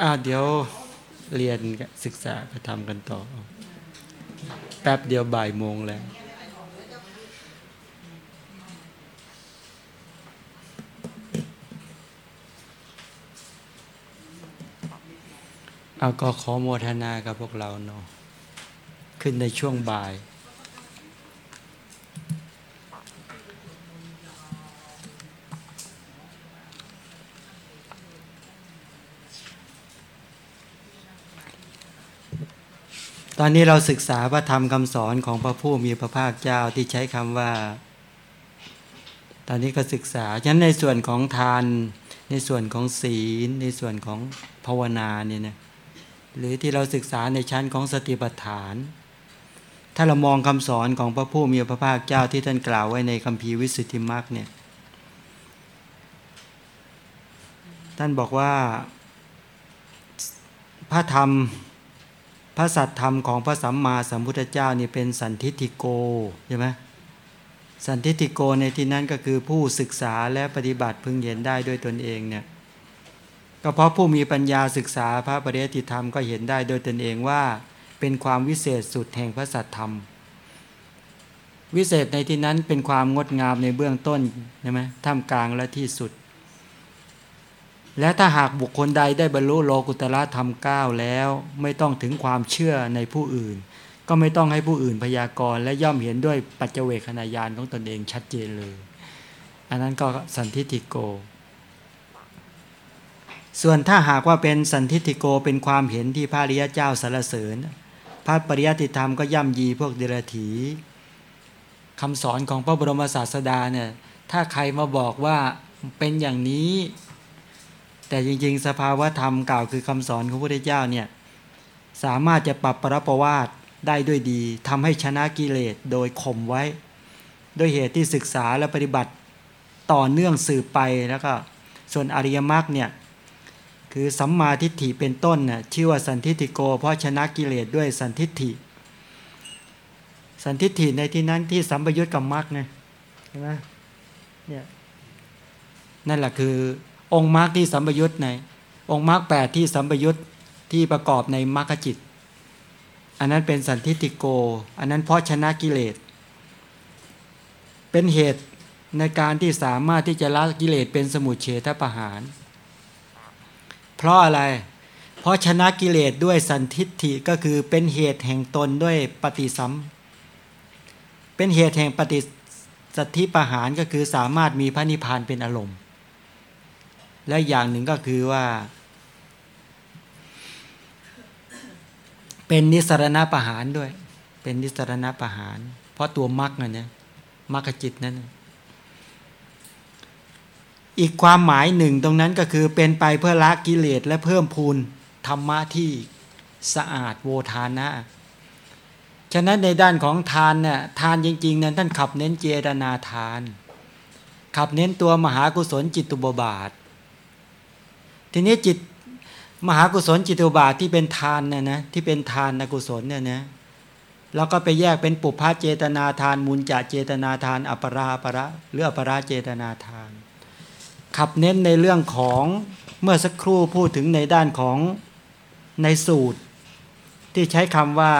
อ่าเดี๋ยวเรียนศึกษาไปทำกันต่อ แป๊บเดียวบ่ายโมงแล้วเอาก็ขอโมทนากับพวกเราเนาะขึ้นในช่วงบ่าย ตอนนี้เราศึกษาพระธรรมคำสอนของพระผู้มีพระภาคเจ้าที่ใช้คำว่า ตอนนี้ก็ศึกษาฉะนั้นในส่วนของทาน ในส่วนของศีล ในส่วนของภาวนาเนี่ยนะหรือที่เราศึกษาในชั้นของสติปัฏฐาน ถ้าเรามองคำสอนของพระผู้มีพระภาคเจ้าที่ท่านกล่าวไว้ในคัมภีวิสุทธิมรรคเนี่ยท่านบอกว่าพระธรรม พระสัตธรรมของพระสัมมาสัมพุทธเจ้านี่เป็นสันทิติโกใช่ไหมสันทิติโกในที่นั้นก็คือผู้ศึกษาและปฏิบัติพึงเห็นได้ด้วยตนเองเนี่ยก็เพราะผู้มีปัญญาศึกษาพระปริยติธรรมก็เห็นได้โดยตนเองว่า เป็นความวิเศษสุดแห่งพระสัตธรรม วิเศษในที่นั้นเป็นความงดงามในเบื้องต้นใช่ไหมท่ามกลางและที่สุด และถ้าหากบุคคลใดได้บรรลุโลกุตละธรรมก้าแล้ว ไม่ต้องถึงความเชื่อในผู้อื่น ก็ไม่ต้องให้ผู้อื่นพยากรณ์และย่อมเห็นด้วยปัจเจเวคขณายานของตนเองชัดเจนเลย อันนั้นก็สันทิติโก ส่วนถ้าหากว่าเป็นสันทิติโกเป็นความเห็นที่พระริยเจ้าสรรเสริญ พระปริยติธรรมก็ย่ำยีพวกเดรัจฉีคำสอนของพระบรมศาสดาเนี่ยถ้าใครมาบอกว่าเป็นอย่างนี้ แต่จริง ๆ สภาวะธรรมกล่าวคือคำสอนของพระพุทธเจ้าเนี่ยสามารถจะปรับประประวาตได้ด้วยดีทำให้ชนะกิเลสโดยข่มไว้ ด้วยเหตุที่ศึกษาและปฏิบัติต่อเนื่องสืบไปแล้วก็ส่วนอริยมรรคเนี่ยคือสัมมาทิฏฐิเป็นต้นน่ยชื่อว่าสันทิฏฐิโก เพราะชนะกิเลสด้วยสันทิฏฐิ สันทิฏฐิในที่นั้นที่สัมปยุตกับมรรคไงใช่ไหมเนี่ยนั่นแหละคือ องค์มรรคที่สัมปยุตในองค์มรรคแปดที่สัมปยุตที่ประกอบในมรรคจิต อันนั้นเป็นสันทิติโก อันนั้นเพราะชนะกิเลส เป็นเหตุในการที่สามารถที่จะละกิเลสเป็นสมุทเฉทประหาร เพราะอะไร เพราะชนะกิเลสด้วยสันทิฏฐิก็คือเป็นเหตุแห่งตนด้วยปฏิสัม เป็นเหตุแห่งปฏิสัทธิประหารก็คือสามารถมีพระนิพพานเป็นอารมณ์ และอย่างหนึ่งก็คือว่า เป็นนิสรณประหารด้วย เป็นนิสรณประหาร เพราะตัวมรรคเนี่ยมรรคจิตนั้น อีกความหมายหนึ่งตรงนั้นก็คือเป็นไปเพื่อละกิเลสและเพิ่มพูนธรรมะที่สะอาดโวทานะ ฉะนั้นในด้านของทานเนี่ยทานจริงๆนั้นท่านขับเน้นเจตนาทาน ขับเน้นตัวมหากุศลจิตตุบบาท ทีนี้จิตมหากุศลจิตุบาทที่เป็นทานเนี่ยนะที่เป็นทานนกุศลเนี่ยนะแล้วก็ไปแยกเป็นปุพพะเจตนาทานมุนจะเจตนาทาน อัปราประหรืออัปราเจตนาทาน ขับเน้นในเรื่องของเมื่อสักครู่พูดถึงในด้านของในสูตร ที่ใช้คำว่า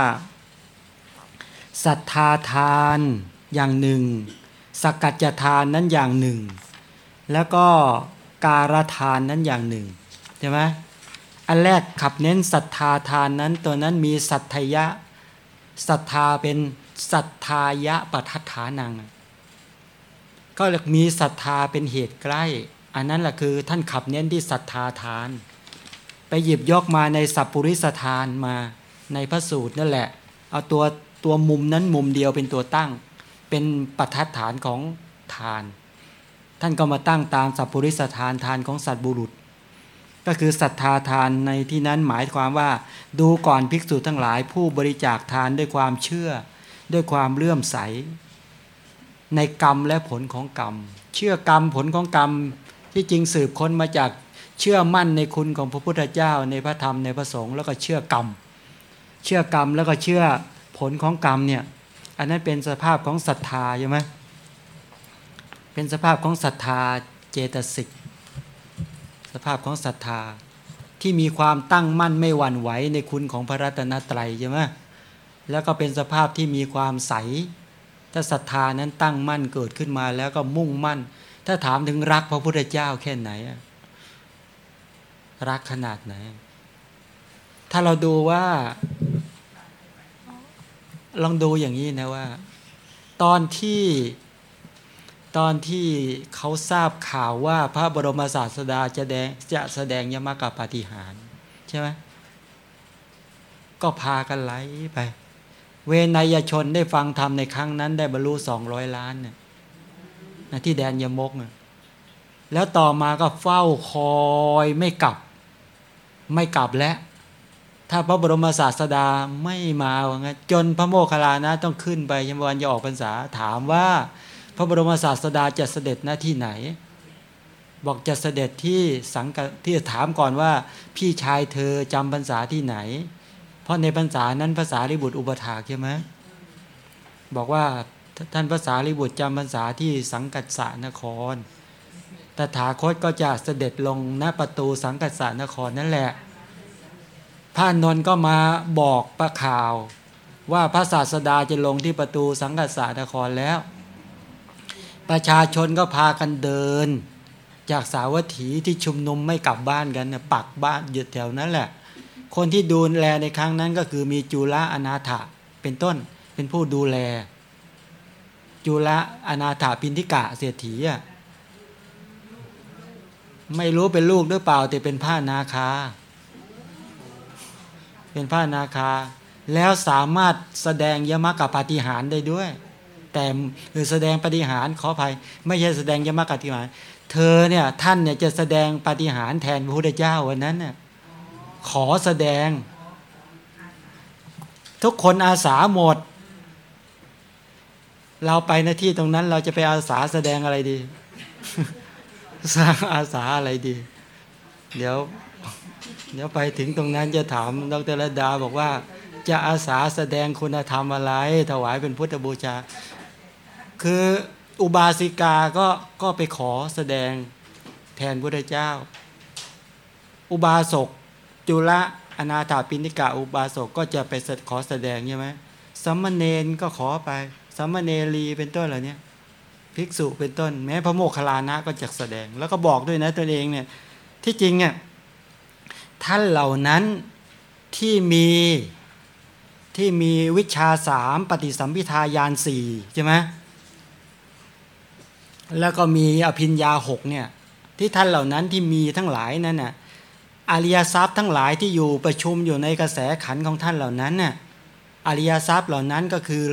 ศรัทธาทานอย่างหนึ่งสกัจจทานนั้นอย่างหนึ่ง แล้วก็การทานนั้นอย่างหนึ่ง ใช่ไหมอันแรกขับเน้นศรัทธาทานนั้น ตัวนั้นมีศรัทธยะศรัทธาเป็นศรัทธายะปัทัฐานัง ก็มีศรัทธาเป็นเหตุใกล้ อันนั้นแหละคือท่านขับเน้นที่ศรัทธาทาน ไปหยิบยกมาในสัพปริสทานมาในพระสูตรนั่นแหละ เอาตัวตัวมุมนั้นมุมเดียวเป็นตัวตั้ง เป็นปัทัฐานของทาน ท่านก็มาตั้งตามสัพปริสทานทานของสัตว์บุรุษ ก็คือศรัทธาทานในที่นั้นหมายความว่า ดูก่อนภิกษุทั้งหลายผู้บริจาคทานด้วยความเชื่อ ด้วยความเลื่อมใส ในกรรมและผลของกรรม เชื่อกรรมผลของกรรมที่จริงสืบค้นมาจากเชื่อมั่นในคุณของพระพุทธเจ้าในพระธรรมในพระสงฆ์แล้วก็เชื่อกรรม เชื่อกรรมแล้วก็เชื่อผลของกรรมเนี่ยอันนั้นเป็นสภาพของศรัทธาใช่ไหมเป็นสภาพของศรัทธาเจตสิก ภาพของศรัทธาที่ที่มีความตั้งมั่นไม่หวั่นไหวในคุณของพระรัตนตรัยใช่ไหมแล้วก็เป็นสภาพที่มีความใส ถ้าศรัทธานั้นตั้งมั่นเกิดขึ้นมาแล้วก็มุ่งมั่น ถ้าถามถึงรักพระพุทธเจ้าแค่ไหน รักขนาดไหน ถ้าเราดูว่า ลองดูอย่างนี้นะว่า ตอนที่ ตอนที่เขาทราบข่าวว่าพระบรมศาสดาจะแดงจะแสดงยมกับปฏิหารใช่ไหมก็พากันไหลไป เวนยชนได้ฟังธรรมในครั้งนั้น ได้บรรลุสองร้อยล้านเนี่ยที่แดนยมกเนี่ยแล้วต่อมาก็เฝ้าคอยไม่กลับ ไม่กลับแล้ว ถ้าพระบรมศาสดาไม่มาว่างั้นจนพระโมคคัลลานะต้องขึ้นไปยมวันจะออกพรรษาถามว่า พระบรมศาสดาจะเสด็จหน้าที่ไหน บอกจะเสด็จที่สังกที่ถามก่อนว่า พี่ชายเธอจำพรรษาที่ไหน เพราะในพรรษานั้นภาษาลิบุตรอุปถากใช่ไหมบอกว่าท่านภาษาลิบุตรจำพรรษาที่สังกัดสานคร ตถาคตก็จะเสด็จลงณประตูสังกัดสานครนั่นแหละพระนนท์ก็มาบอกประข่าว ว่าพระศาสดาจะลงที่ประตูสังกัดสานครแล้ว ประชาชนก็พากันเดิน จากสาวัตถีที่ชุมนุมไม่กลับบ้านกันนะปักบ้านหยุดแถวนั้นแหละ คนที่ดูแลในครั้งนั้นก็คือมีจุลอนาถะเป็นต้นเป็นผู้ดูแล จุลอนาถาปินทิกะเศรษฐีอะไม่รู้เป็นลูกหรือเปล่า แต่เป็นผ้านาคา เป็นผ้านาคา แล้วสามารถแสดงยมกับปฏิหารได้ด้วย แต่คือแสดงปฏิหารขออภัย ไม่ใช่แสดงยมกติหารเธอเนี่ยท่านเนี่ยจะแสดงปฏิหารแทนพระพุทธเจ้าวันนั้นเนี่ยขอแสดง ทุกคนอาสาหมด เราไปหน้าที่ตรงนั้นเราจะไปอาสาแสดงอะไรดี สร้างอาสาอะไรดี เดี๋ยว เดี๋ยวไปถึงตรงนั้นจะถามดรระดาบอกว่าจะอาสาแสดงคุณธรรมอะไร ถวายเป็นพุทธบูชา คืออุบาสิกาก็ก็ไปขอแสดงแทนพระเจ้า อุบาสกจุลอนาถาปิณิกาอุบาสกก็จะไปขอแสดงใช่ไหมสัมมเนนก็ขอไปสัมมเนรีเป็นต้นเหล่านี้ภิกษุเป็นต้น แม้พระโมคคัลลานะก็จะแสดง แล้วก็บอกด้วยนะตัวเองเนี่ยที่จริงเนี่ยท่านเหล่านั้นที่มีที่มีวิชาสามปฏิสัมพิทายานสี่ใช่ไหม แล้วก็มีอภิญญาหกเนี่ยที่ท่านเหล่านั้นที่มีทั้งหลายนั่นน่ะอริยทรัพย์ทั้งหลายที่อยู่ประชุมอยู่ในกระแสขันของท่านเหล่านั้นน่ะอริยทรัพย์เหล่านั้นก็คือ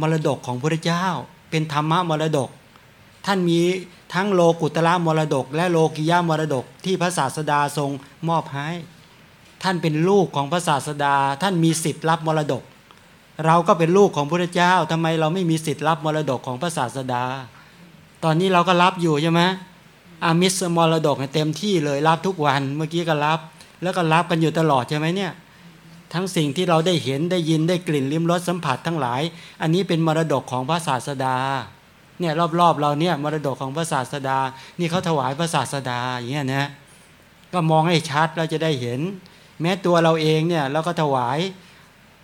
มรดกของพระเจ้า เป็นธรรมะมรดก ท่านมีทั้งโลกุตละมรดก และโลกิยามรดกที่พระศาสดาทรงมอบให้ ท่านเป็นลูกของพระศาสดา ท่านมีสิทธิ์รับมรดก เราก็เป็นลูกของพระเจ้าทำไมเราไม่มีสิทธิ์รับมรดกของพระศาสดา ตอนนี้เราก็รับอยู่ใช่ไหมอามิสมรดกเต็มที่เลยรับทุกวันเมื่อกี้ก็รับ แล้วก็รับกันอยู่ตลอดใช่ไหมเนี่ย ทั้งสิ่งที่เราได้เห็นได้ยินได้กลิ่นลิ้มรสสัมผัสทั้งหลาย อันนี้เป็นมรดกของพระศาสดาเนี่ยรอบๆเราเนี่ยมรดกของพระศาสดา นี่เขาถวายพระศาสดาอย่างเงี้ยนะก็มองให้ชัดเราจะได้เห็น แม้ตัวเราเองเนี่ยเราก็ถวาย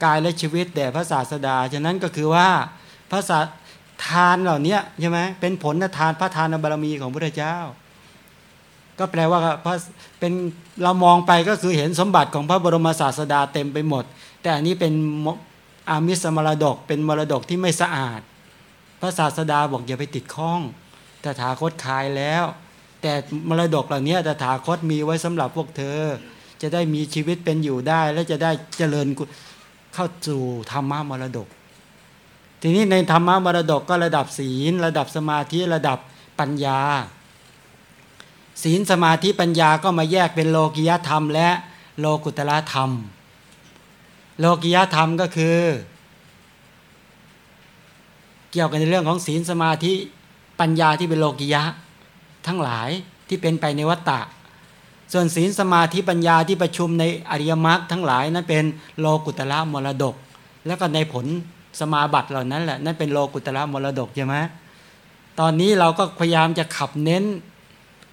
กายและชีวิตแด่พระศาสดาฉะนั้นก็คือว่าพระศา ทานเหล่านี้ใช่ไหมเป็นผลทานพระทานบารมีของพระเจ้า ก็แปลว่าพระเป็นเรามองไปก็คือเห็นสมบัติของพระบรมศาสดาเต็มไปหมด แต่อันนี้เป็นอามิสมรดกเป็นมรดกที่ไม่สะอาด พระศาสดาบอกอย่าไปติดข้องแต่ถาคตคายแล้ว แต่มรดกเหล่านี้ตถาคตมีไว้สำหรับพวกเธอ จะได้มีชีวิตเป็นอยู่ได้และจะได้เจริญเข้าสู่ธรรมะมรดก ทีนี้ในธรรมะมรดกก็ระดับศีล ระดับสมาธิระดับปัญญา ศีลสมาธิปัญญาก็มาแยกเป็นโลกิยธรรม และโลกุตละธรรม โลกิยธรรมก็คือ เกี่ยวกันในเรื่องของศีลสมาธิปัญญาที่เป็นโลกิยะ ทั้งหลายที่เป็นไปในวัตตะ ส่วนศีลสมาธิปัญญาที่ประชุมในอริยมรรคทั้งหลายนั้นเป็นโลกุตละมรดก แล้วก็ในผล สมาบัติเหล่านั้นแหละนั่นเป็นโลกุตระมรดกใช่ไหมตอนนี้เราก็พยายามจะขับเน้น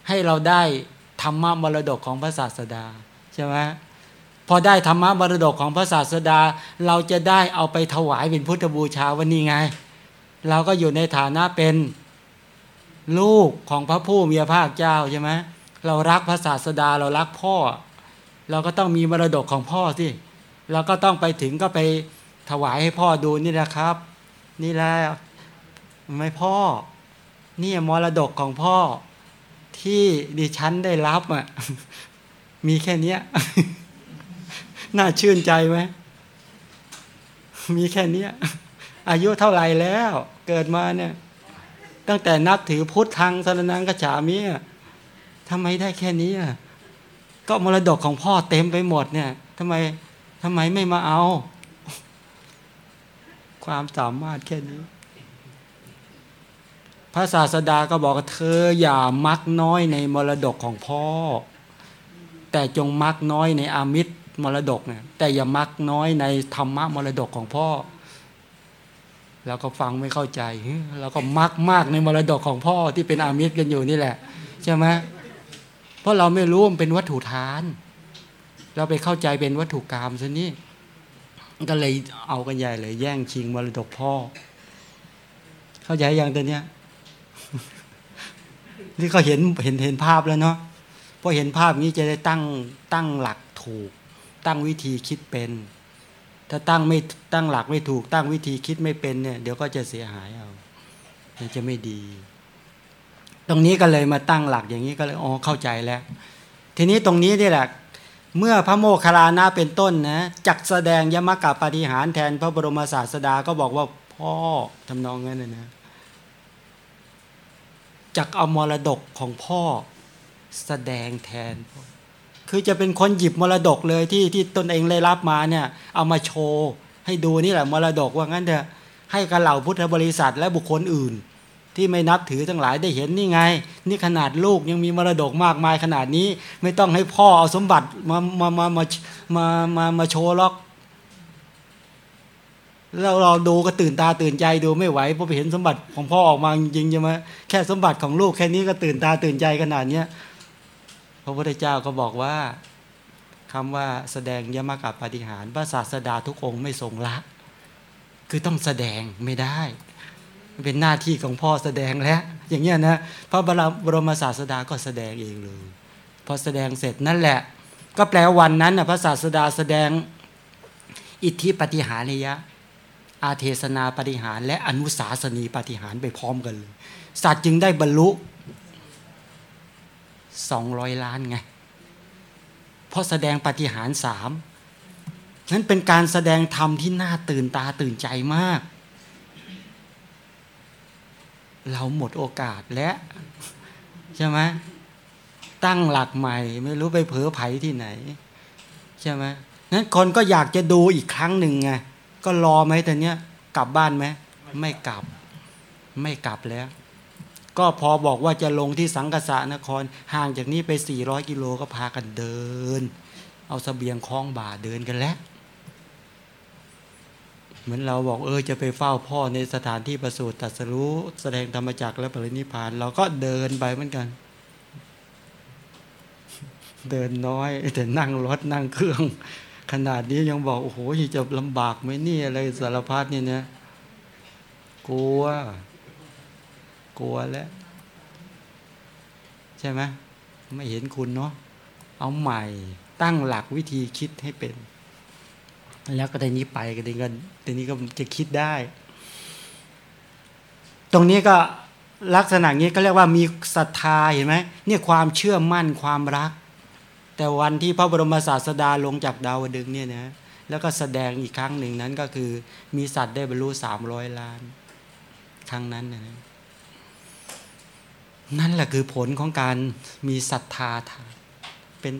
ให้เราได้ธรรมะมรดกของพระศาสดาใช่ไหมพอได้ธรรมะมรดกของพระศาสดา เราจะได้เอาไปถวายเป็นพุทธบูชาวันนี้ไง เราก็อยู่ในฐานะเป็นลูกของพระผู้มีพระภาคเจ้าใช่ไหมเรารักพระศาสดาเรารักพ่อ เราก็ต้องมีมรดกของพ่อสิเราก็ต้องไปถึงก็ไป ถวายให้พ่อดูนี่แหละครับ นี่แหละไม่พ่อ นี่มรดกของพ่อที่ดิฉันได้รับอะมีแค่เนี้ย น่าชื่นใจไหมมีแค่เนี้ย อายุเท่าไหร่แล้ว เกิดมาเนี่ย ตั้งแต่นับถือพุทธทางสรนังกระฉามีทำไมได้แค่นี้ก็มรดกของพ่อเต็มไปหมดเนี่ยทำไมทำไมไม่มาเอา ความสามารถแค่นี้ พระศาสดาก็บอกเธออย่ามักน้อยในมรดกของพ่อ แต่จงมักน้อยในอามิตรมรดกเนี่ยแต่อย่ามักน้อยในธรรมะมรดกของพ่อ แล้วก็ฟังไม่เข้าใจแล้วก็มักมากในมรดกของพ่อที่เป็นอามิตรกันอยู่นี่แหละใช่ไหมเพราะเราไม่รู้มันเป็นวัตถุทาน เราไปเข้าใจเป็นวัตถุกรรมซะนี่ ก็เลยเอากันใหญ่เลย แย่งชิงมรดกพ่อ เข้าใจอย่างตัวเนี้ย นี่ก็เห็นเห็นเห็นภาพแล้วเนาะพอเห็นภาพนี้จะได้ตั้งตั้งหลักถูก ตั้งวิธีคิดเป็น ถ้าตั้งไม่ตั้งหลักไม่ถูก ตั้งวิธีคิดไม่เป็นเนี่ย เดี๋ยวก็จะเสียหายเอาจะไม่ดี ตรงนี้ก็เลยมาตั้งหลักอย่างนี้ก็เลยอ๋อเข้าใจแล้ว ทีนี้ตรงนี้นี่แหละ เมื่อพระโมคคัลลานะเป็นต้นนะจักแสดงยมกับปฏิหารแทนพระบรมศาสดาก็บอกว่าพ่อทำนองนั้นนะจักเอามรดกของพ่อแสดงแทน คือจะเป็นคนหยิบมรดกเลยที่ที่ตนเองได้รับมาเนี่ย เอามาโชว์ ให้ดูนี่แหละมรดกว่างั้นเถอะให้กับเหล่าพุทธบริษัทและบุคคลอื่น ที่ไม่นับถือทั้งหลายได้เห็นนี่ไง นี่ขนาดลูกยังมีมรดกมากมายขนาดนี้ ไม่ต้องให้พ่อเอาสมบัติมามามามามามามาโชว์ล็อกเราเราดูก็ตื่นตาตื่นใจดูไม่ไหวพราะไปเห็นสมบัติของพ่อออกมาจริงๆใช่ไหมแค่สมบัติของลูกแค่นี้ก็ตื่นตาตื่นใจขนาดเนี้ยพระพุทธเจ้าก็บอกว่าคำว่าแสดงยมกับปฏิหารพระศาสดาทุกองค์ไม่ทรงละ คือต้องแสดงไม่ได้ เป็นหน้าที่ของพ่อแสดงแล้ว อย่างเงี้ยนะพระบรมศาสดาก็แสดงเองเลยพอแสดงเสร็จนั่นแหละ ก็แปลวันนั้นนะพระศาสดาแสดงอิทธิปฏิหาริยะ อาเทศนาปฏิหาร และอนุสาสนีปฏิหารไปพร้อมกันเลยสัตว์จึงได้บรรลุสองร้อยล้านไงเพราะแสดงปฏิหารสามนั้นเป็นการแสดงธรรมที่น่าตื่นตาตื่นใจมาก เราหมดโอกาสและใช่ไหมตั้งหลักใหม่ ไม่รู้ไปเผลอไผที่ไหน ใช่ไหมนั้นคนก็อยากจะดูอีกครั้งหนึ่งไงก็รอไหมแต่เนี้ยกลับบ้านไหมไม่กลับ ไม่กลับแล้ว ก็พอบอกว่าจะลงที่สังกษานคร ห่างจากนี้ไป 400 กิโลก็พากันเดิน เอาสเสบียงคล้องบ่าเดินกันแล้ว เหมือนเราบอกเออจะไปเฝ้าพ่อในสถานที่ประสูติตรัสรู้แสดงธรรมจักรและปรินิพาน เราก็เดินไปเหมือนกัน เดินน้อย แต่นั่งรถนั่งเครื่อง ขนาดนี้ยังบอกโอ้โหจะลำบากไหมนี่อะไรสารพัดเนี่ยนะกลัว กลัวแล้ว ใช่ไหมไม่เห็นคุณเนาะเอาใหม่ตั้งหลักวิธีคิดให้เป็น แล้วก็ทีนี้ไปก็ทีนี้ก็ทีนี้ก็จะคิดได้ ตรงนี้ก็ลักษณะนี้ก็เรียกว่ามีศรัทธาเห็นไหมเนี่ยความเชื่อมั่นความรัก แต่วันที่พระบรมศาสดาลงจากดาวดึงเนี่ยนะแล้วก็แสดงอีกครั้งหนึ่งนั้นก็คือมีสัตว์ได้บรรลุสามร้อยล้าน ครั้งนั้นนะนั่นแหละคือผลของการมีศรัทธาทานเป็น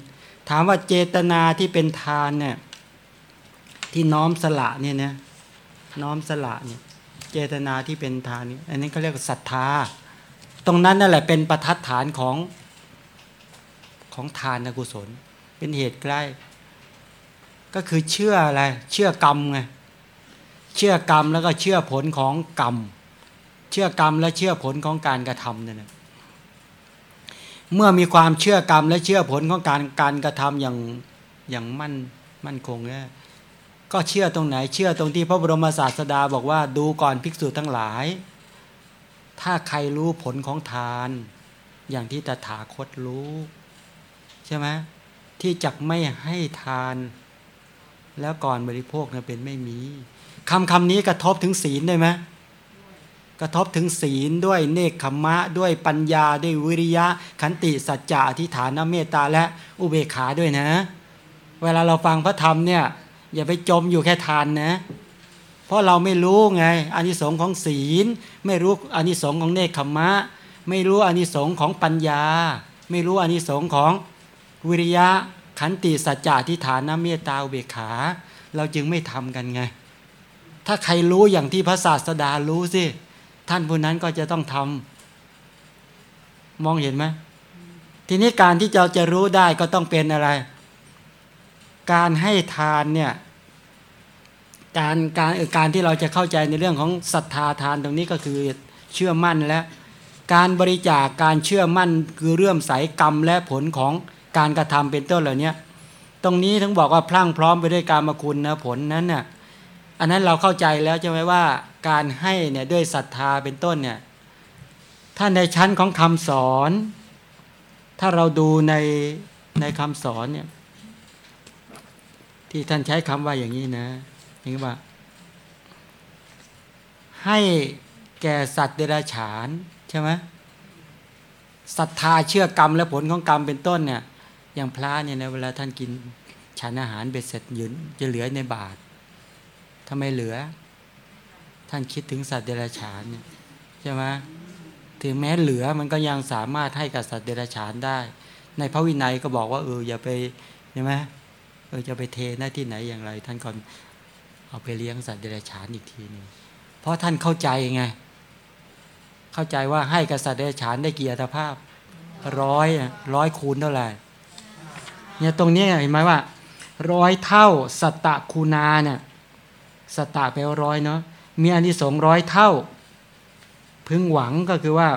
ถามว่าเจตนาที่เป็นทานเนี่ย ที่น้อมสละเนี่ยนะน้อมสละเนี่ยเจตนาที่เป็นทานนี่อันนี้เขาเรียกศรัทธา ตรงนั้นนั่นแหละเป็นประทัดฐานของของทานกุศล เป็นเหตุใกล้ ก็คือเชื่ออะไร เชื่อกรรมไงเชื่อกรรมแล้วก็เชื่อผลของกรรม เชื่อกรรมและเชื่อผลของการกระทำเนี่ยเมื่อมีความเชื่อกรรมและเชื่อผลของการการกระทำอย่างอย่างมั่นมั่นคงเนี่ย ก็เชื่อตรงไหน เชื่อตรงที่พระบรมศาสดาบอกว่าดูก่อนภิกษุทั้งหลาย ถ้าใครรู้ผลของทาน อย่างที่ตถาคตรู้ ใช่ไหมที่จักไม่ให้ทาน แล้วก่อนบริโภคนี่ยเป็นไม่มีคำคำนี้กระทบถึงศีลได้ไหมกระทบถึงศีลด้วยเนคขมมะ ด้วยปัญญาด้วยวิริยะ ขันติสัจจะอธิฐานเมตตาและอุเบกขาด้วยนะ เวลาเราฟังพระธรรมเนี่ย อย่าไปจมอยู่แค่ทานนะ เพราะเราไม่รู้ไงอานิสงส์ของศีล ไม่รู้อานิสงส์ของเนคขมะ ไม่รู้อานิสงส์ของปัญญา ไม่รู้อานิสงส์ของวิริยะขันติสัจจะอธิฐานะเมตตาอเบขา เราจึงไม่ทำกันไง ถ้าใครรู้อย่างที่พระศาสดารู้สิ ท่านผู้นั้นก็จะต้องทำมองเห็นไหมทีนี้การที่เราจะรู้ได้ก็ต้องเป็นอะไร การให้ทานเนี่ยการการการที่เราจะเข้าใจในเรื่องของศรัทธาทานตรงนี้ก็คือเชื่อมั่นและการบริจาคการเชื่อมั่นคือเรื่อมใสกรรมและผลของการกระทำเป็นต้นเหล่านี้ตรงนี้ทั้งบอกว่าพลั่งพร้อมไปด้วยการมาคุณนะผลนั้นน่ะอันนั้นเราเข้าใจแล้วใช่ไหมว่าการให้เนี่ยด้วยศรัทธาเป็นต้นเนี่ยถ้าในชั้นของคำสอน ถ้าเราดูในในคำสอนเนี่ย ที่ท่านใช้คำว่าอย่างนี้นะอย่างว่า ให้แก่สัตว์เดรัจฉานใช่ไหมศรัทธาเชื่อกรรมและผลของกรรมเป็นต้นเนี่ยอย่างพระเนี่ยนะเวลาท่านกินฉันอาหารเบ็ดเสร็จยืนจะเหลือในบาททำไมเหลือ ท่านคิดถึงสัตว์เดรัจฉานเนี่ยใช่ไหมถึงแม้เหลือมันก็ยังสามารถให้กับสัตว์เดรัจฉานได้ ในพระวินัยก็บอกว่าเอออย่าไปใช่ไหม เออจะไปเทหน้าที่ไหนอย่างไร ท่านก่อนเอาไปเลี้ยงสัตว์เดรัจฉานอีกทีหนึ่งเพราะท่านเข้าใจไง เข้าใจว่าให้กับสัตว์เดรัจฉานได้กี่อัตภาพร้อยร้อยคูณเท่าไหร่เนี่ยตรงนี้เห็นไหมว่าร้อยเท่าสัตตะคูนาเนี่ยสัตตะแปลว่าร้อยเนาะมีอานิสงส์ร้อยเท่า พึงหวังก็คือว่า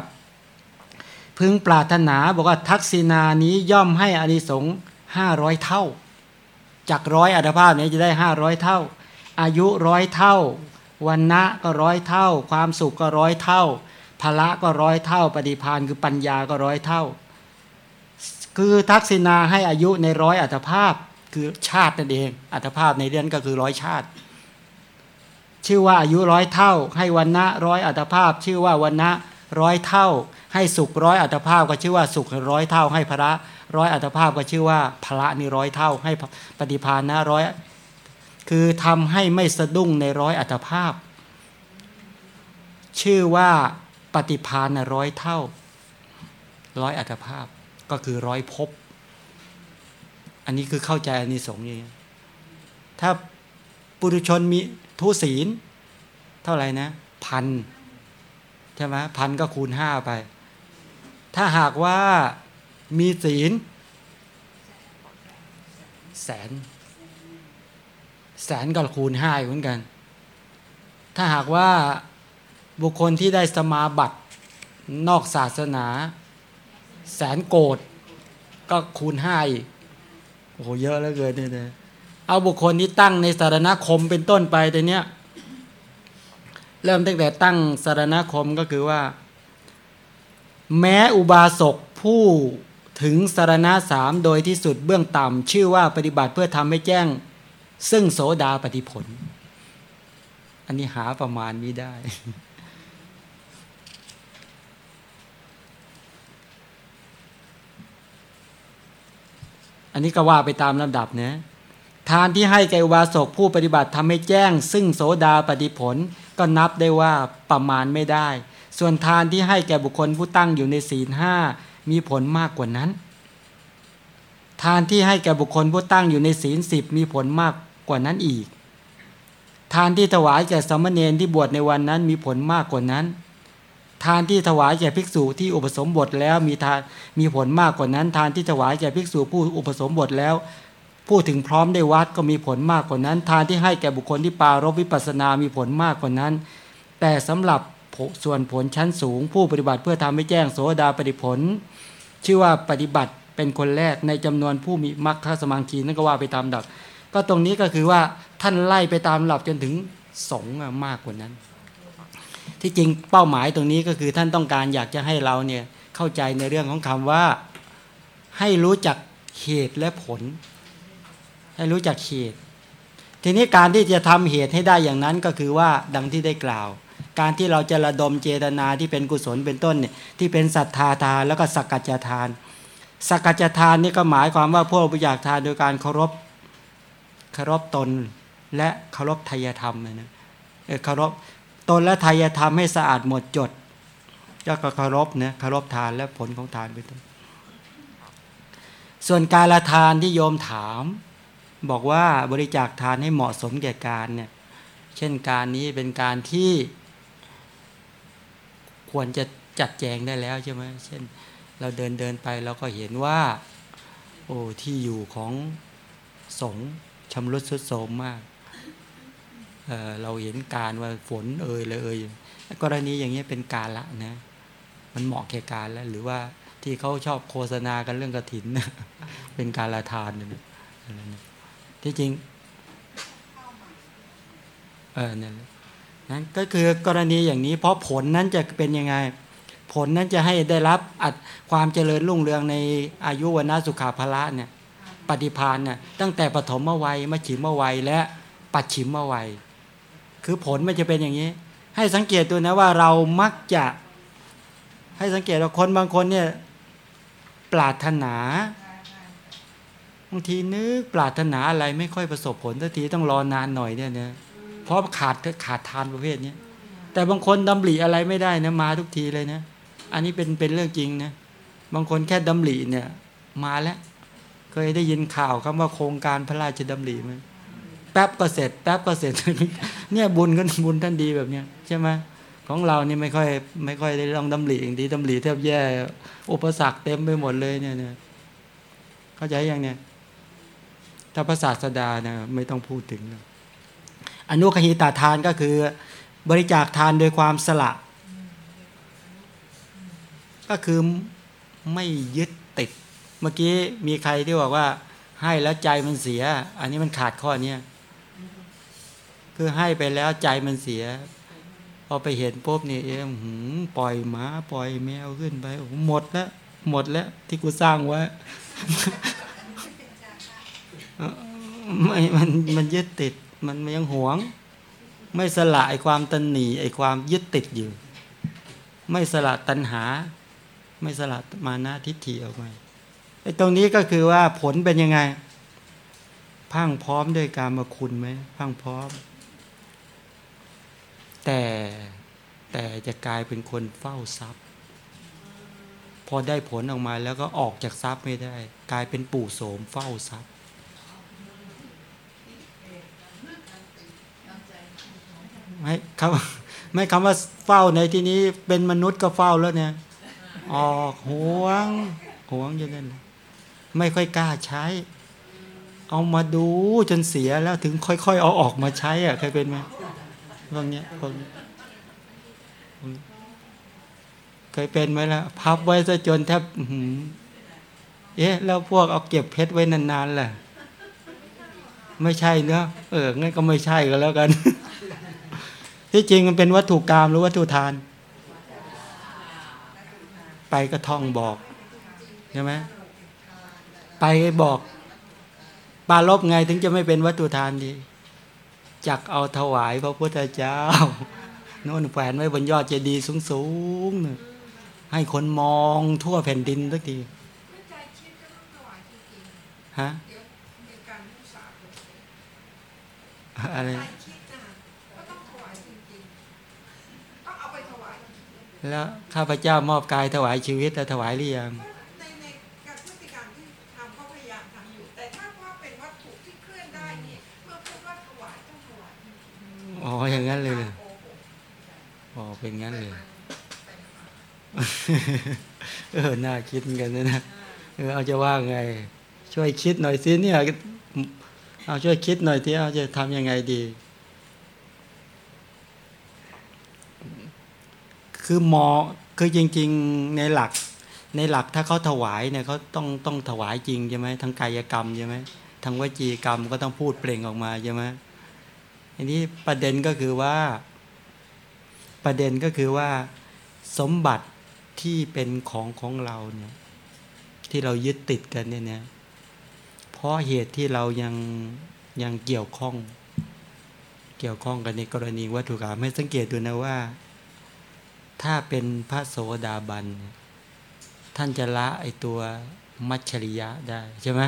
พึงปรารถนาบอกว่าทักษินานี้ย่อมให้อานิสงส์ห้าร้อยเท่า จากร้อยอัตภาพนี้จะได้ห้าร้อยเท่า อายุร้อยเท่าวันนะก็ร้อยเท่า ความสุขก็ร้อยเท่าภละก็ร้อยเท่า ปฏิพานคือปัญญาก็ร้อยเท่า คือทักษิณาให้อายุในร้อยอัตภาพคือชาตินั่นเอง อัตภาพในเรื่องก็คือร้อยชาติ ชื่อว่าอายุร้อยเท่า ให้วันนะร้อยอัตภาพ ชื่อว่าวันนะร้อยเท่า ให้สุขร้อยอัตภาพก็ชื่อว่าสุขร้อยเท่า ให้พระ ร้อยอัตภาพก็ชื่อว่าพระนี่ร้อยเท่าให้ปฏิพานนะร้อยคือทำให้ไม่สะดุ้งในร้อยอัตภาพ ชื่อว่าปฏิพานร้อยเท่า ร้อยอัตภาพก็คือร้อยภพอันนี้คือเข้าใจอันนี้สงนี้ถ้าปุถุชนมีทุศีล เท่าไหร่นะ พันใช่ไหมพันก็คูณห้าไป ถ้าหากว่า มีศีล แสน แสนก็คูณห้าเหมือนกัน ถ้าหากว่าบุคคลที่ได้สมาบัตินอกศาสนา แสนโกดก็คูณห้าอีกโอ้โหเยอะแล้วเกินเนี่ยเอาบุคคลที่ตั้งในสารณคมเป็นต้นไปแต่เนี้ยเริ่มตั้งแต่ตั้งสารณคมก็คือว่า แม้อุบาสกผู้ ถึงสารณะสามโดยที่สุดเบื้องต่ำชื่อว่าปฏิบัติเพื่อทำให้แจ้ง ซึ่งโสดาปฏิผล อันนี้หาประมาณนี้ได้ อันนี้ก็ว่าไปตามลำดับเนะทานที่ให้แก่อุบาสกผู้ปฏิบัติทำให้แจ้ง ซึ่งโสดาปฏิผล ก็นับได้ว่าประมาณไม่ได้ ส่วนทานที่ให้แก่บุคคลผู้ตั้งอยู่ในศีลห้า มีผลมากกว่านั้น ทานที่ให้แก่บุคคลผู้ตั้งอยู่ในศีลสิบมีผลมากกว่านั้นอีก ทานที่ถวายแก่สมณเณรที่บวชในวันนั้นมีผลมากกว่านั้น ทานที่ถวายแก่ภิกษุที่อุปสมบทแล้วมีทานมีผลมากกว่านั้น ทานที่ถวายแก่ภิกษุผู้อุปสมบทแล้วพูดถึงพร้อมได้วัดก็มีผลมากกว่านั้น ทานที่ให้แก่บุคคลที่ปารบวิปัสนามีผลมากกว่านั้น แต่สำหรับ ส่วนผลชั้นสูง ผู้ปฏิบัติเพื่อทำให้แจ้งโสดาปฏิผล ชื่อว่าปฏิบัติเป็นคนแรกในจำนวนผู้มีมรรคสมังคีนั่นก็ว่าไปตามดับ ก็ตรงนี้ก็คือว่าท่านไล่ไปตามหลับจนถึงสงมากกว่านั้น ที่จริงเป้าหมายตรงนี้ก็คือท่านต้องการอยากจะให้เราเนี่ยเข้าใจในเรื่องของคำว่าให้รู้จักเหตุและผล ให้รู้จักเหตุ ทีนี้การที่จะทำเหตุให้ได้อย่างนั้นก็คือว่าดังที่ได้กล่าว การที่เราจะระดมเจตนาที่เป็นกุศลเป็นต้นเนี่ยที่เป็นศรัทธาทานแล้วก็สักกัจจทาน สักกัจจทานนี่ก็หมายความว่าพวกบริจาคทานโดยการเคารพเคารพตนและเคารพทายธรรมนะเคารพตนและทายธรรมให้สะอาดหมดจดก็เคารพเนี่ยเคารพทานและผลของทานเป็นต้นส่วนการละทานที่โยมถาม บอกว่าบริจาคทานให้เหมาะสมแก่การเนี่ยเช่นการนี้เป็นการที่ ควรจะจัดแจงได้แล้วใช่ไหมเช่น เราเดินเดินไปเราก็เห็นว่า โอ้ที่อยู่ของสงชำรุดสุดโทรมมากเเราเห็นการว่าฝนเอ่ยเลยเอ่ยกรณีอย่างนี้เป็นการละนะ มันเหมาะแก่การแล้ว หรือว่าที่เขาชอบโฆษณากันเรื่องกระถิน เป็นการละทานนะที่จริง เออนั่น นั้นก็คือกรณีอย่างนี้เพราะผลนั้นจะเป็นยังไง ผลนั้นจะให้ได้รับอัดความเจริญรุ่งเรืองในอายุวันะสุขาภละเนี่ยปฏิพานเนี่ยตั้งแต่ปฐมวัยมฉิมวัยและปัจฉิมวัย คือผลมันจะเป็นอย่างนี้ ให้สังเกตตัวนะว่าเรามักจะ ให้สังเกตว่าคนบางคนเนี่ยปรารถนาบางทีนึกปรารถนาอะไรไม่ค่อยประสบผลสักทีต้องรอนานหน่อยเนี่ยนะ เพราะขาดขาดทานประเภทนี้แต่บางคนดำริอะไรไม่ได้นะมาทุกทีเลยนะ อันนี้เป็นเป็นเรื่องจริงนะบางคนแค่ดำริเนี่ยมาแล้ว เคยได้ยินข่าวคำว่าโครงการพระราชดำริไหมแป๊บก็เสร็จแป๊บก็เสร็จเนี่ยบุญกันบุญท่านดีแบบเนี้ยใช่ไหมของเรานี่ไม่ค่อยไม่ค่อยได้ลองดำริอย่างดีดำริแทบแย่ อุปสรรคเต็มไปหมดเลยเนี่ยเนี่ยเข้าใจยังเนี่ยถ้าพระศาสดานะไม่ต้องพูดถึงนะ อนุคหิตาทานก็คือบริจาคทานโดยความสละ ก็คือไม่ยึดติด เมื่อกี้มีใครที่บอกว่าให้แล้วใจมันเสีย อันนี้มันขาดข้อนี้คือให้ไปแล้วใจมันเสีย พอไปเห็นปุ๊บนี่เองปล่อยหมาปล่อยแมวขึ้นไปหมดแล้วหมดแล้วที่กูสร้างไว้ไม่มันมันยึดติด มันยังหวง ไม่สละไอความตันหนีไอความยึดติดอยู่ ไม่สละตัณหา ไม่สละมานะทิฏฐิออกมาไอตรงนี้ก็คือว่าผลเป็นยังไง พังพร้อมด้วยการมาคุณไหมพังพร้อม แต่แต่จะกลายเป็นคนเฝ้าทรัพย์ พอได้ผลออกมาแล้วก็ออกจากทรัพย์ไม่ได้ กลายเป็นปู่โสมเฝ้าทรัพย์ ไม่คำไม่คำว่าเฝ้าในที่นี้เป็นมนุษย์ก็เฝ้าแล้วเนี่ย ออกห่วงห่วงอย่างนั้นไม่ค่อยกล้าใช้ เอามาดูจนเสียแล้วถึงค่อยๆเอาออกมาใช้อะเคยเป็นไหมพวกนี้พวกนี้เคยเป็นไหมล่ะพับไว้ซะจนแทบเอ๊ะแล้วพวกเอาเก็บเพชรไว้นานๆล่ะ ไม่ใช่เนาะเอองั้นก็ไม่ใช่ก็แล้วกัน ที่จริงมันเป็นวัตถุกรรมหรือวัตถุทาน ไปก็ท่องบอกใช่ไหมไปบอกปาลบไงถึงจะไม่เป็นวัตถุทานดีจักเอาถวายพระพุทธเจ้าโน่นแฝนไว้บนยอดเจดีย์สูงๆให้คนมองทั่วแผ่นดินสักทีฮะอะไร แล้วข้าพเจ้ามอบกายถวายชีวิตแต่ถวายหรือยังอ๋ออย่างนั้นเลยอ๋อเป็นงั้นเลย เออ น่าคิดเหมือนกันนะเออเอาจะว่าไง ช่วยคิดหน่อยสิเนี่ย เอาช่วยคิดหน่อยที่เอาจะทำยังไงดี คือหมอคือจริง ๆในหลักในหลักถ้าเขาถวายเนี่ยเขาต้องต้องถวายจริงใช่ไหมทั้งกายกรรมใช่ไหมทั้งวจีกรรมก็ต้องพูดเปล่งออกมาใช่ไหมอันนี้ประเด็นก็คือว่า ประเด็นก็คือว่า สมบัติที่เป็นของของเราเนี่ยที่เรายึดติดกันเนี่ยนะเพราะเหตุที่เรายังยังเกี่ยวข้อง เกี่ยวข้องกันในกรณีวัตถุกรรมให้สังเกตดูนะว่า ถ้าเป็นพระโสดาบัน ท่านจะละไอตัวมัชชริยะได้ใช่ไหม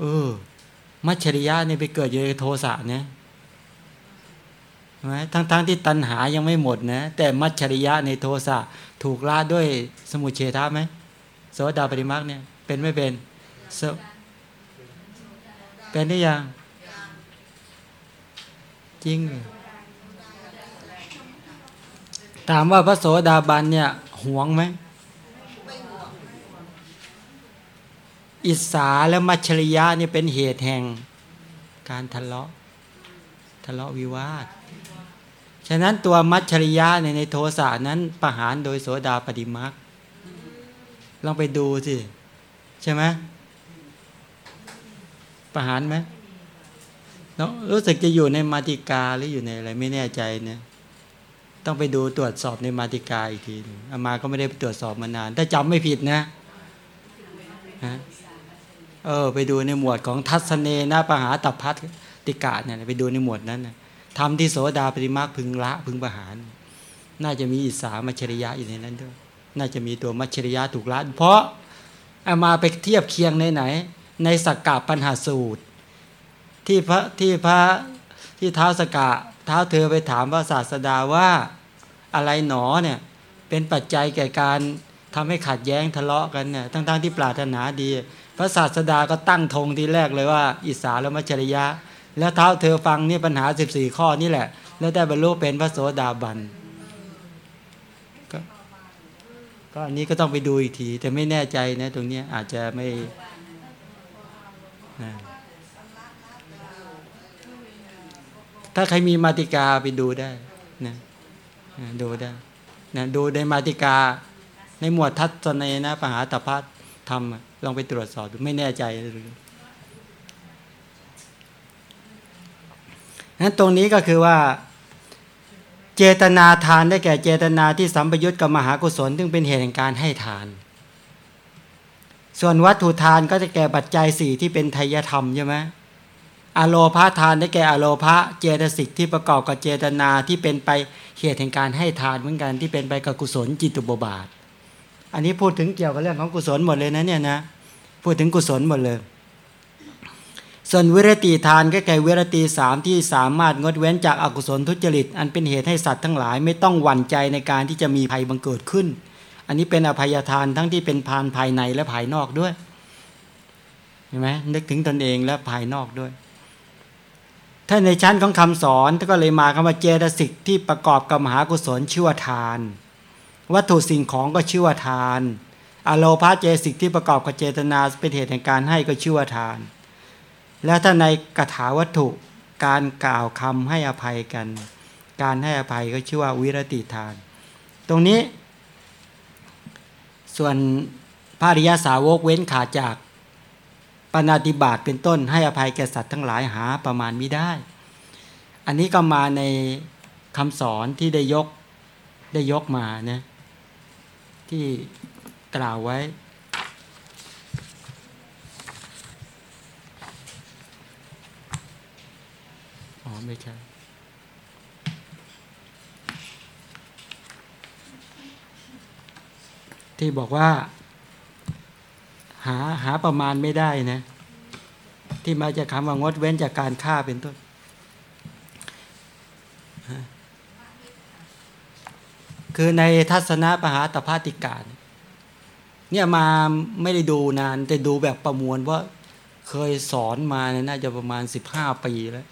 เออ มัชชริยะเนี่ยไปเกิดอยู่ในโทสะเนี่ยใช่ไหมทั้งๆทที่ตัณหายังไม่หมดนะ แต่มัชชริยะในโทสะถูกละด้วยสมุเฉทะไหมโสดาปริมักเนี่ยเป็นไม่เป็นเป็นได้ยังจริงเหรอ ถามว่าพระโสดาบันเนี่ยหวงไหมอิสาและมัชริยะนี่เป็นเหตุแห่งการทะเลาะทะเลาะวิวาท ฉะนั้นตัวมัชริยะในในโทสะนั้นประหารโดยโสดาปฏิมักลองไปดูสิ ใช่ไหมประหารไหมรู้สึกจะอยู่ในมาติกาหรืออยู่ในอะไรไม่แน่ใจเนี่ย ต้องไปดูตรวจสอบในมาติกาอีกทีอามาก็ไม่ได้ไปตรวจสอบมานาน ถ้าจำไม่ผิดนะฮะเออ ไปดูในหมวดของทัศเนนะปหาตัพัทติกาเนี่ยไปดูในหมวดนั้นนะทำที่โสดาปฏิมาพึงละพึงประหาร น่าจะมีอิสามัชริยะอยู่ในนั้นด้วย น่าจะมีตัวมัชริยะถูกละ เพราะเอามาไปเทียบเคียงในไหน ในสักกะปัญหาสูตร ที่พระที่พระที่เท้าสกกะ เท้าเธอไปถามพระศาสดาว่าอะไรหนอเนี่ยเป็นปัจจัยแก่การทำให้ขัดแย้งทะเลาะกันเนี่ยทั้งๆที่ปรารถนาดี พระศาสดาก็ตั้งธงทีแรกเลยว่า อิสาและมัชริยะ แล้วเท้าเธอฟังนี่ปัญหา 14 ข้อนี่แหละ แล้วได้บรรลุเป็นพระโสดาบันก็ก็อันนี้ก็ต้องไปดูอีกที แต่ไม่แน่ใจนะ ตรงนี้อาจจะไม่นะ ถ้าใครมีมาติกาไปดูได้นะดูได้นะดูในมาติกา ในหมวดทัศนนะปหาตพัฒธรรมลองไปตรวจสอบดูไม่แน่ใจเลยนั้นตรงนี้ก็คือว่า เจตนาทานได้แก่เจตนาที่สัมปยุตกับมหากุศลซึ่งเป็นเหตุแห่งการให้ทาน ส่วนวัตถุทานก็จะแก่ปัจจัยสี่ที่เป็นไทยธรรมใช่ไหม อโลพาทานได้แก่อโลพะเจตสิกที่ประกอบกับเจตนาที่เป็นไปเหตุแห่งการให้ทานเหมือนกันที่เป็นไปกับกุศลจิตุบบาท อันนี้พูดถึงเกี่ยวกับเรื่องของกุศลหมดเลยนะเนี่ยนะพูดถึงกุศลหมดเลย ส่วนวิรติทานก็แก่วิรติสามที่สามารถงดเว้นจากอากุศลทุจริต อันเป็นเหตุให้สัตว์ทั้งหลายไม่ต้องหวั่นใจในการที่จะมีภัยบังเกิดขึ้น อันนี้เป็นอภัยทานทั้งที่เป็นพานภายในและภายนอกด้วยเห็นไหมนึกถึงตนเองและภายนอกด้วย ถ้าในชั้นของคำสอนก็เลยมาคำว่าเจตสิกที่ประกอบกับมหากุศลชื่อว่าทาน วัตถุสิ่งของก็ชื่อว่าทาน อโลพาเจสิกที่ประกอบกับเจตนาเป็นเหตุแห่งการให้ก็ชื่อว่าทาน แล้วถ้าในกถาวัตถุการกล่าวคำให้อภัยกัน การให้อภัยก็ชื่อว่าวิรติทาน ตรงนี้ ส่วนพระริยาสาวกเว้นขาดจาก ปณติบาตเป็นต้นให้อภัยแก่สัตว์ทั้งหลายหาประมาณม่ได้ อันนี้ก็มาในคำสอนที่ได้ยกได้ยกมานะที่กล่าวไว้ อ๋อ ไม่ใช่ที่บอกว่า หาหาประมาณไม่ได้นะ ที่มาจากคำว่างดเว้นจากการฆ่าเป็นต้นคือในทัศนะปหาตภาติกาเนี่ยมาไม่ได้ดูนาน แต่ดูแบบประมวลว่าเคยสอนมาเนี่ยน่าจะประมาณสิบห้าปีแล้ว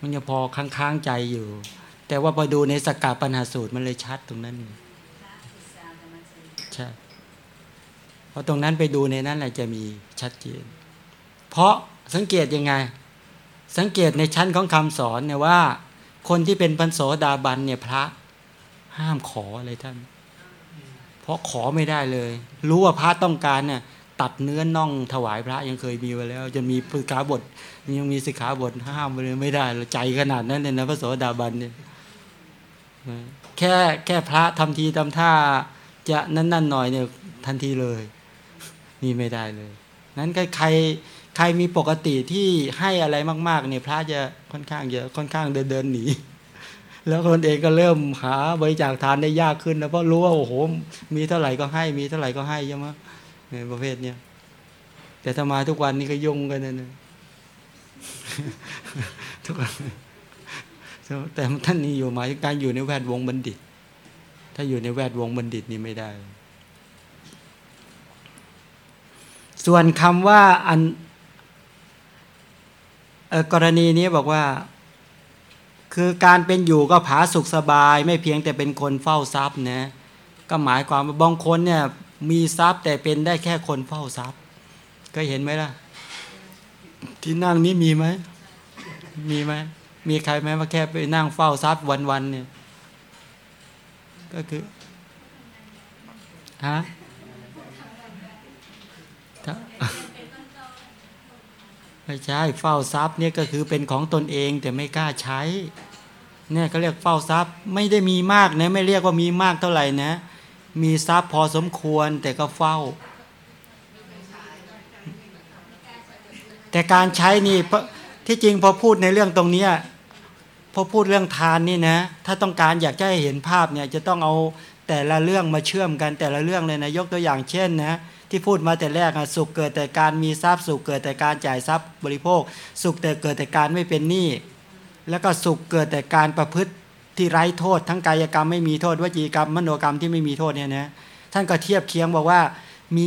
มันยังพอค้างๆใจอยู่ แต่ว่าพอดูในสกกาปัญหาสูตรมันเลยชัดตรงนั้นใช่ พราะตรงนั้นไปดูในนั้นแหละจะมีชัดเจน เพราะสังเกตยังไง สังเกตในชั้นของคำสอนเนี่ยว่า คนที่เป็นพันโสดาบันเนี่ยพระ ห้ามขออะไรท่าน เพราะขอไม่ได้เลย รู้ว่าพระต้องการเนี่ยตัดเนื้อน่องถวายพระยังเคยมีไว้แล้วจะมีสิกขาบทยังมีสิกขาบทห้ามไปเลยไม่ได้ใจขนาดนั้นเลยนะพระโสดาบันเนี่ยแค่แค่พระทำทีทำท่าจะนั่นนั่นหน่อยเนี่ยทันทีเลย นี่ไม่ได้เลย นั้นใครใครมีปกติที่ให้อะไรมากๆเนี่ยพระจะค่อนข้างเยอะค่อนข้างเดินเดินหนีแล้วคนเองก็เริ่มหาบริจาคทานได้ยากขึ้นนะเพราะรู้ว่าโอ้โหมีเท่าไหร่ก็ให้ มีเท่าไหร่ก็ให้ใช่ไหมในประเภทเนี้ยแต่ถ้ามาทุกวันนี้ก็ยุ่งกันนะทุกวันแต่ท่านนี้อยู่หมายการอยู่ในแวดวงบัณฑิต ถ้าอยู่ในแวดวงบัณฑิตนี่ไม่ได้ ส่วนคำว่าอันกรณีนี้บอกว่า คือการเป็นอยู่ก็ผาสุขสบาย ไม่เพียงแต่เป็นคนเฝ้าทรัพย์นะก็หมายความว่าบางคนเนี่ยมีทรัพย์แต่เป็นได้แค่คนเฝ้าทรัพย์ ก็เห็นไหมล่ะ ที่นั่งนี้มีไหมมีไหมมีใครไหมว่าแค่ไปนั่งเฝ้าทรัพย์วันๆเนี่ย ก็คือฮะ ไม่ใช่เฝ้าทรัพย์เนี่ยก็คือเป็นของตนเองแต่ไม่กล้าใช้เนี่ยเขาเรียกเฝ้าทรัพย์ไม่ได้มีมากนะไม่เรียกว่ามีมากเท่าไหร่นะ มีทรัพย์พอสมควรแต่ก็เฝ้า แต่การใช้นี่ที่จริงพอพูดในเรื่องตรงนี้พอพูดเรื่องทานนี่นะ ถ้าต้องการอยากจะให้เห็นภาพเนี่ยจะต้องเอาแต่ละเรื่องมาเชื่อมกันแต่ละเรื่องเลยนะยกตัวอย่างเช่นนะ ที่พูดมาแต่แรกสุขเกิดแต่การมีทรัพย์สุขเกิดแต่การจ่ายทรัพย์บริโภค สุขแต่เกิดแต่การไม่เป็นหนี้แล้วก็สุขเกิดแต่การประพฤติที่ไร้โทษ ทั้งกายกรรมไม่มีโทษวจีกรรมมโนกรรมที่ไม่มีโทษเนี่ยนะท่านก็เทียบเคียงบอกว่ามี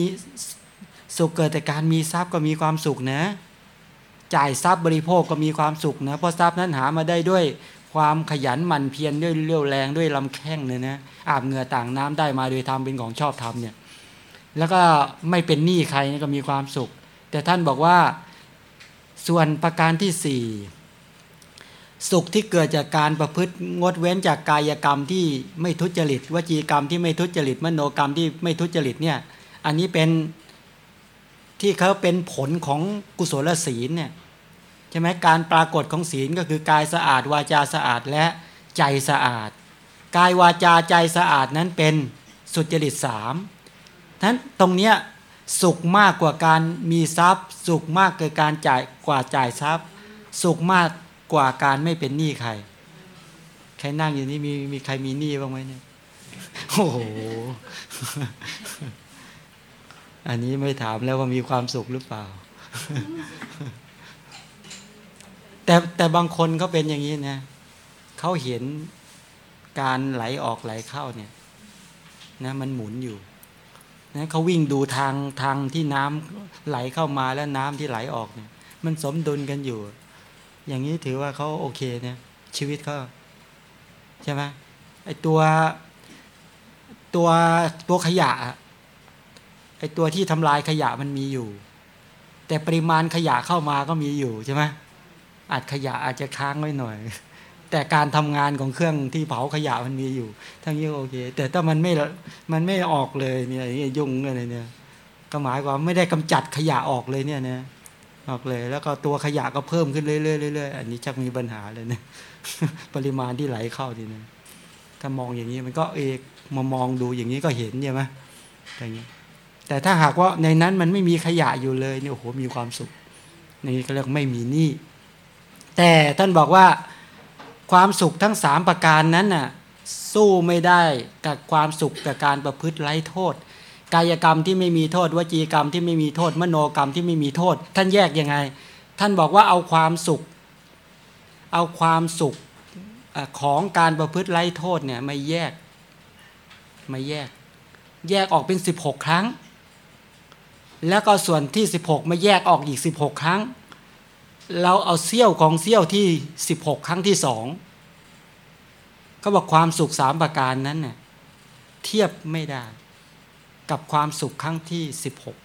สุขเกิดแต่การมีทรัพย์ก็มีความสุขนะ จ่ายทรัพย์บริโภคก็มีความสุขนะเพราะทรัพย์นั้นหามาได้ด้วยความขยันหมั่นเพียรด้วยเรี่ยวแรงด้วยลำแข้งเนี่ยนะอาบเหงื่อต่างน้ำได้มาโดยทำเป็นของชอบทำเนี่ย แล้วก็ไม่เป็นหนี้ใครก็มีความสุข แต่ท่านบอกว่าส่วนประการที่สี่สุขที่เกิดจากการประพฤติงดเว้นจากกายกรรมที่ไม่ทุจริตวจีกรรมที่ไม่ทุจริตมโนกรรมที่ไม่ทุจริตเนี่ยอันนี้เป็นที่เขาเป็นผลของกุศลศีลเนี่ยใช่ไหมการปรากฏของศีลก็คือกายสะอาดวาจาสะอาดและใจสะอาด กายวาจาใจสะอาดนั้นเป็นสุจริตสาม นั้นตรงเนี้ยสุขมากกว่าการมีทรัพย์ สุขมากเกว่าการจ่ายกว่าจ่ายทรัพย์ สุขมากกว่าการไม่เป็นหนี้ใครใครนั่งอยู่นี่มีมีใครมีหนี้บ้างไหมเนี่ยโอ้โหอันนี้ไม่ถามแล้วว่ามีความสุขหรือเปล่า แต่แต่บางคนเขาเป็นอย่างนี้นะเขาเห็นการไหลออกไหลเข้าเนี่ย นะ มันหมุนอยู่ นะเขาวิ่งดูทางทางที่น้ำไหลเข้ามาแล้วน้ำที่ไหลออกเนี่ย มันสมดุลกันอยู่ อย่างนี้ถือว่าเขาโอเคเนี่ย ชีวิตเขาใช่ไหมไอตัวตัวตัวขยะไอตัวที่ทำลายขยะมันมีอยู่ แต่ปริมาณขยะเข้ามาก็มีอยู่ใช่ไหมอาจขยะอาจจะค้างไว้หน่อย แต่การทำงานของเครื่องที่เผาขยะมันมีอยู่ ทั้งนี้โอเค แต่ถ้ามันไม่มันไม่ออกเลยเนี่ยยุ่งอะไรเนี่ยก็หมายความไม่ได้กำจัดขยะออกเลยเนี่ยนะออกเลย แล้วก็ตัวขยะก็เพิ่มขึ้นเรื่อยๆอันนี้ชักมีปัญหาเลยเนี่ยปริมาณที่ไหลเข้าทีนี้ถ้ามองอย่างนี้มันก็เอกมามองดูอย่างนี้ก็เห็นใช่ไหมอย่างนี้แต่ถ้าหากว่าในนั้นมันไม่มีขยะอยู่เลยเนี่ยโอ้โหมีความสุขนี่ก็เรียกไม่มีหนี้แต่ท่านบอกว่า ความสุขทั้งสามประการนั้นน่ะสู้ไม่ได้กับความสุขกับการประพฤติไร้โทษ กายกรรมที่ไม่มีโทษวจีกรรมที่ไม่มีโทษ มโนกรรมที่ไม่มีโทษ ท่านแยกยังไง ท่านบอกว่าเอาความสุข เอาความสุขของการประพฤติไร้โทษเนี่ยไม่แยกไม่แยก แยกออกเป็น 16 ครั้ง แล้วก็ส่วนที่ 16 มาแยกออกอีก 16 ครั้ง เราเอาเสี้ยวของเสี้ยวที่สิบหกครั้งที่สองเขาบอกความสุขสามประการนั้นเนี่ยเทียบไม่ได้ กับความสุขครั้งที่สิบหก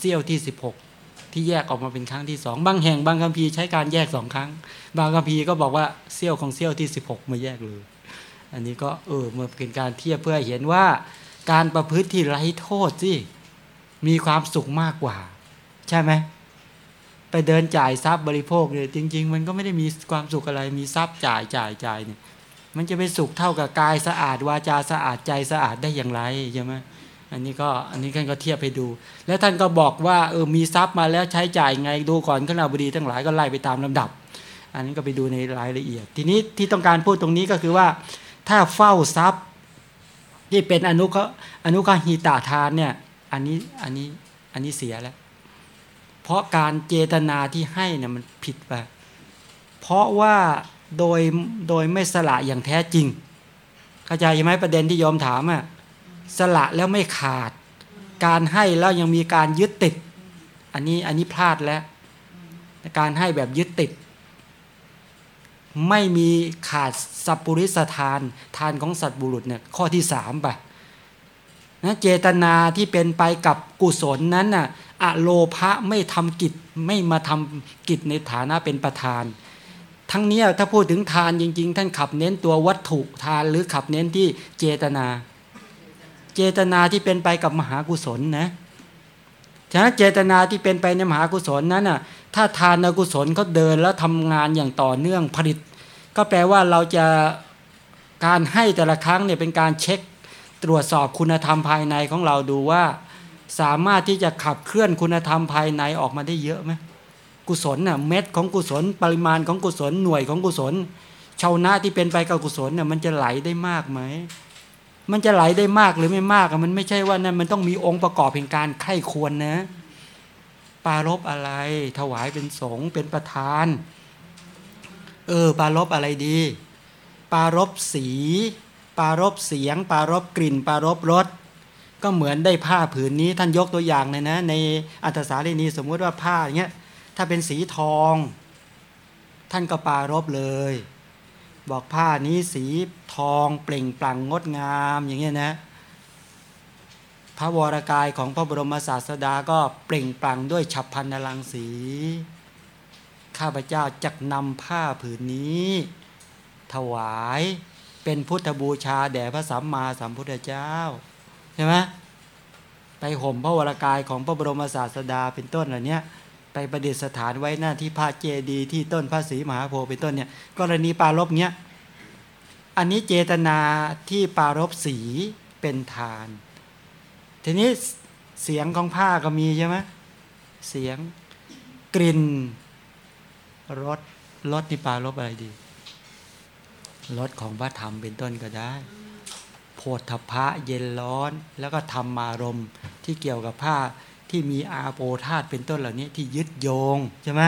เสี้ยวที่สิบหกที่แยกออกมาเป็นครั้งที่สองบางแห่งบางคัมภีร์ใช้การแยกสองครั้ง บางคัมภีร์ก็บอกว่าเสี้ยวของเสี้ยวที่สิบหกมาแยกเลย อันนี้ก็เออมาเป็นการเทียบเพื่อเห็นว่าการประพฤติที่ไร้โทษสิมีความสุขมากกว่า ใช่ไหม ไปเดินจ่ายทรัพย์บริโภคเนี่ยจริง ๆ มันก็ไม่ได้มีความสุขอะไรมีทรัพย์จ่ายจ่ายจ่ายเนี่ยมันจะไปสุขเท่ากับกายสะอาดวาจาสะอาดใจสะอาดได้อย่างไรใช่ไหมอันนี้ก็อันนี้ท่านก็เทียบให้ดู แล้วท่านก็บอกว่าเออมีทรัพย์มาแล้วใช้จ่ายไงดูก่อนขณะบดีทั้งหลายก็ไล่ไปตามลำดับ อันนี้ก็ไปดูในรายละเอียด ทีนี้ที่ต้องการพูดตรงนี้ก็คือว่า ถ้าเฝ้าทรัพย์ที่เป็นอนุขอนุขหิตาทานเนี่ยอันนี้อันนี้อันนี้เสียแล้ว ราะการเจตนาที่ให้เนี่ยมันผิดไป เพราะว่าโดยโดยไม่สละอย่างแท้จริง เข้าใจไหมประเด็นที่ยอมถามอะสละแล้วไม่ขาด การให้แล้วยังมีการยึดติด อันนี้อันนี้พลาดแล้วการให้แบบยึดติด ไม่มีขาดสัพปุริสทานทานของสัตว์บุรุษเนี่ยข้อที่สามไป นะเจตนาที่เป็นไปกับกุศลนั้นน่ะอโลภะไม่ทำกิจไม่มาทำกิจในฐานะเป็นประธาน ทั้งนี้ถ้าพูดถึงทานจริง ๆ ท่านขับเน้นตัววัตถุทานหรือขับเน้นที่เจตนา เจตนาที่เป็นไปกับมหากุศลนะฉะนั้นเจตนาที่เป็นไปในมหากุศลนั้นน่ะถ้าทานกุศลเขาเดินแล้วทำงานอย่างต่อเนื่องผลิต ก็แปลว่าเราจะการให้แต่ละครั้งเนี่ยเป็นการเช็ค ตรวจสอบคุณธรรมภายในของเราดูว่า สามารถที่จะขับเคลื่อนคุณธรรมภายในออกมาได้เยอะไหมกุศลน่ะเม็ดของกุศล ปริมาณของกุศลหน่วยของกุศลชาวนะที่เป็นไปกับกุศลเนี่ยมันจะไหลได้มากไหมมันจะไหลได้มากหรือไม่มากมันไม่ใช่ว่านั่นมันต้องมีองค์ประกอบแห่งการไข้ควรนะปารบอะไร ถวายเป็นสงฆ์เป็นประธาน เออ ปารบอะไรดี ปารบสี ปารบเสียง ปารบกลิ่น ปารบรสก็เหมือนได้ผ้าผืนนี้ท่านยกตัวอย่างเลยนะ ในอัตสาลีนีสมมุติว่าผ้าอย่างเงี้ยถ้าเป็นสีทอง ท่านก็ปารบเลย บอกผ้านี้สีทองเปล่งปลั่งงดงามอย่างเงี้ยนะพระวรากายของพระบรมศาสดาก็เปล่งปลั่งด้วยฉับพันนลังสี ข้าพเจ้าจักนำผ้าผืนนี้ ถวาย เป็นพุทธบูชาแด่พระสัมมาสัมพุทธเจ้าใช่ไหมไปห่มพระวรากายของพระบรมศาสดาเป็นต้นเหล่านี้ไปประดิษฐานไว้หน้าที่พระเจดีย์ที่ต้นพระศรีมหาโพธิ์เป็นต้นเนี่ยกรณีปารบเนี้ยอันนี้เจตนาที่ปารบสีเป็นทาน ทีนี้เสียงของผ้าก็มีใช่ไหมเสียงกลิ่นรสรสที่ปารบอะไรดี รสของพระธรรมเป็นต้นก็ได้ โพธพะเย็นร้อน แล้วก็ธรรมารมที่เกี่ยวกับผ้าที่มีอาโปธาตเป็นต้นเหล่านี้ที่ยึดโยงใช่ไหม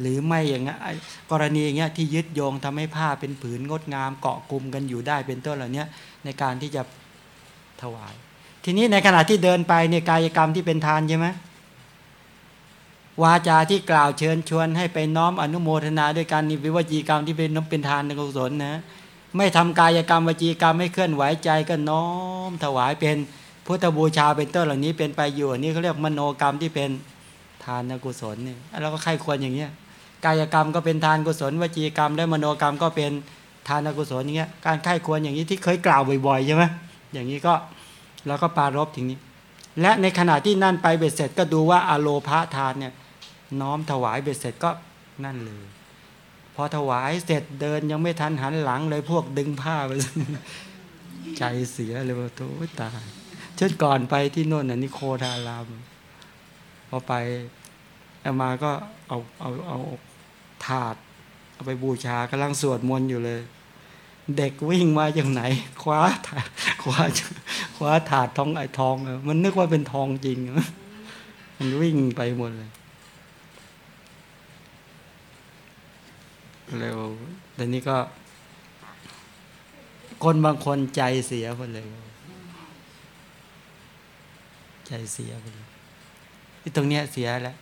หรือไม่อย่างเงี้ยกรณีอย่างเงี้ยที่ยึดโยงทำให้ผ้าเป็นผืนงดงามเกาะกลุ่มกันอยู่ได้เป็นต้นเหล่านี้ในการที่จะถวาย ทีนี้ในขณะที่เดินไปในกายกรรมที่เป็นทานใช่ไหม วาจาที่กล่าวเชิญชวนให้ไปน้อมอนุโมทนาด้วยการนิวิวจีกรรมที่เป็นน้ำเป็นทานในกุศลนะไม่ทำกายกรรมวจีกรรมไม่เคลื่อนไหวใจก็น้อมถวายเป็นพุทธบูชาเป็นต้นเหล่านี้เป็นไปอยู่นี่เขาเรียกมโนกรรมที่เป็นทานกุศลนี่เราก็ใครควรอย่างเงี้ยกายกรรมก็เป็นทานกุศลวจีกรรม และมโนกรรมก็เป็นทานกุศลอย่างเงี้ยการไข้ควรอย่างนี้ที่เคยกล่าวบ่อยๆใช่ไหมอย่างนี้ก็เราก็ปารบถึงนี้ และในขณะที่นั่นไปเบ็ดเสร็จก็ดูว่าอโลภาทานเนี่ย น้อมถวายเบ็ดเสร็จก็นั่นเลย พอถวายเสร็จเดินยังไม่ทันหันหลังเลยพวกดึงผ้าไปใจเสียเลยว่าโธ่ตายเช่นก่อนไปที่โน่นน่ะนิโคทารามพอไปเอามาก็เอาเอาเอาถาด เอาไปบูชากำลังสวดมนต์อยู่เลย เด็กวิ่งมาจากไหน คว้าถาดคว้าคว้าถาดทองไอทอง มันนึกว่าเป็นทองจริงมันวิ่งไปหมดเลย เร็วแต่นี้ก็ คนบางคนใจเสียหมดเลย ใจเสียไปเลยที่ตรงเนี้ยเสียแล้ว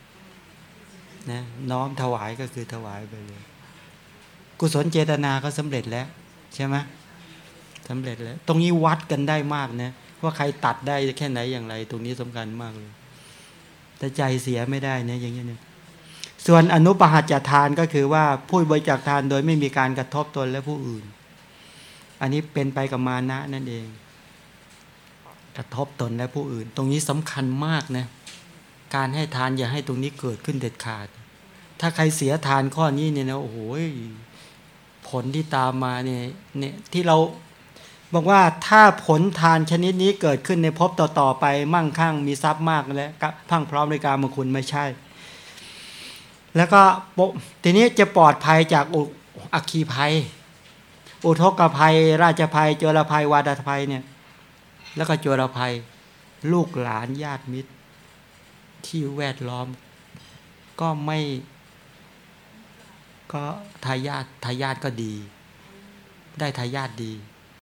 นะน้อมถวายก็คือถวายไปเลย กุศลเจตนาก็สำเร็จแล้ว ใช่ไหมสำเร็จแล้ว ตรงนี้วัดกันได้มากนะว่าใครตัดได้แค่ไหนอย่างไร ตรงนี้สำคัญมากเลยแต่ใจเสียไม่ได้นะอย่างนี้เนี่ย ส่วนอนุปหัจจทานก็คือว่าผู้บริจาคทานโดยไม่มีการกระทบตนและผู้อื่น อันนี้เป็นไปกับมานะนั่นเอง กระทบตนและผู้อื่น ตรงนี้สำคัญมากนะการให้ทานอย่าให้ตรงนี้เกิดขึ้นเด็ดขาด ถ้าใครเสียทานข้อนี้เนี่ยนะโอ้โหผลที่ตามมาเนี่ยเนี่ยที่เราบอกว่าถ้าผลทานชนิดนี้เกิดขึ้นในภพต่อๆไปมั่งคั่งมีทรัพย์มากแล้วพังพร้อมในการมงคุณไม่ใช่ แล้วก็ทีนี้จะปลอดภัยจากอักคีภัย อุทกภัย ราชภัยโจรภัยวาดภัยเนี่ยแล้วก็โจรภัย ลูกหลานญาติมิตร ที่แวดล้อม ก็ไม่ ก็ทายาททายาทก็ดี ได้ทายาทดี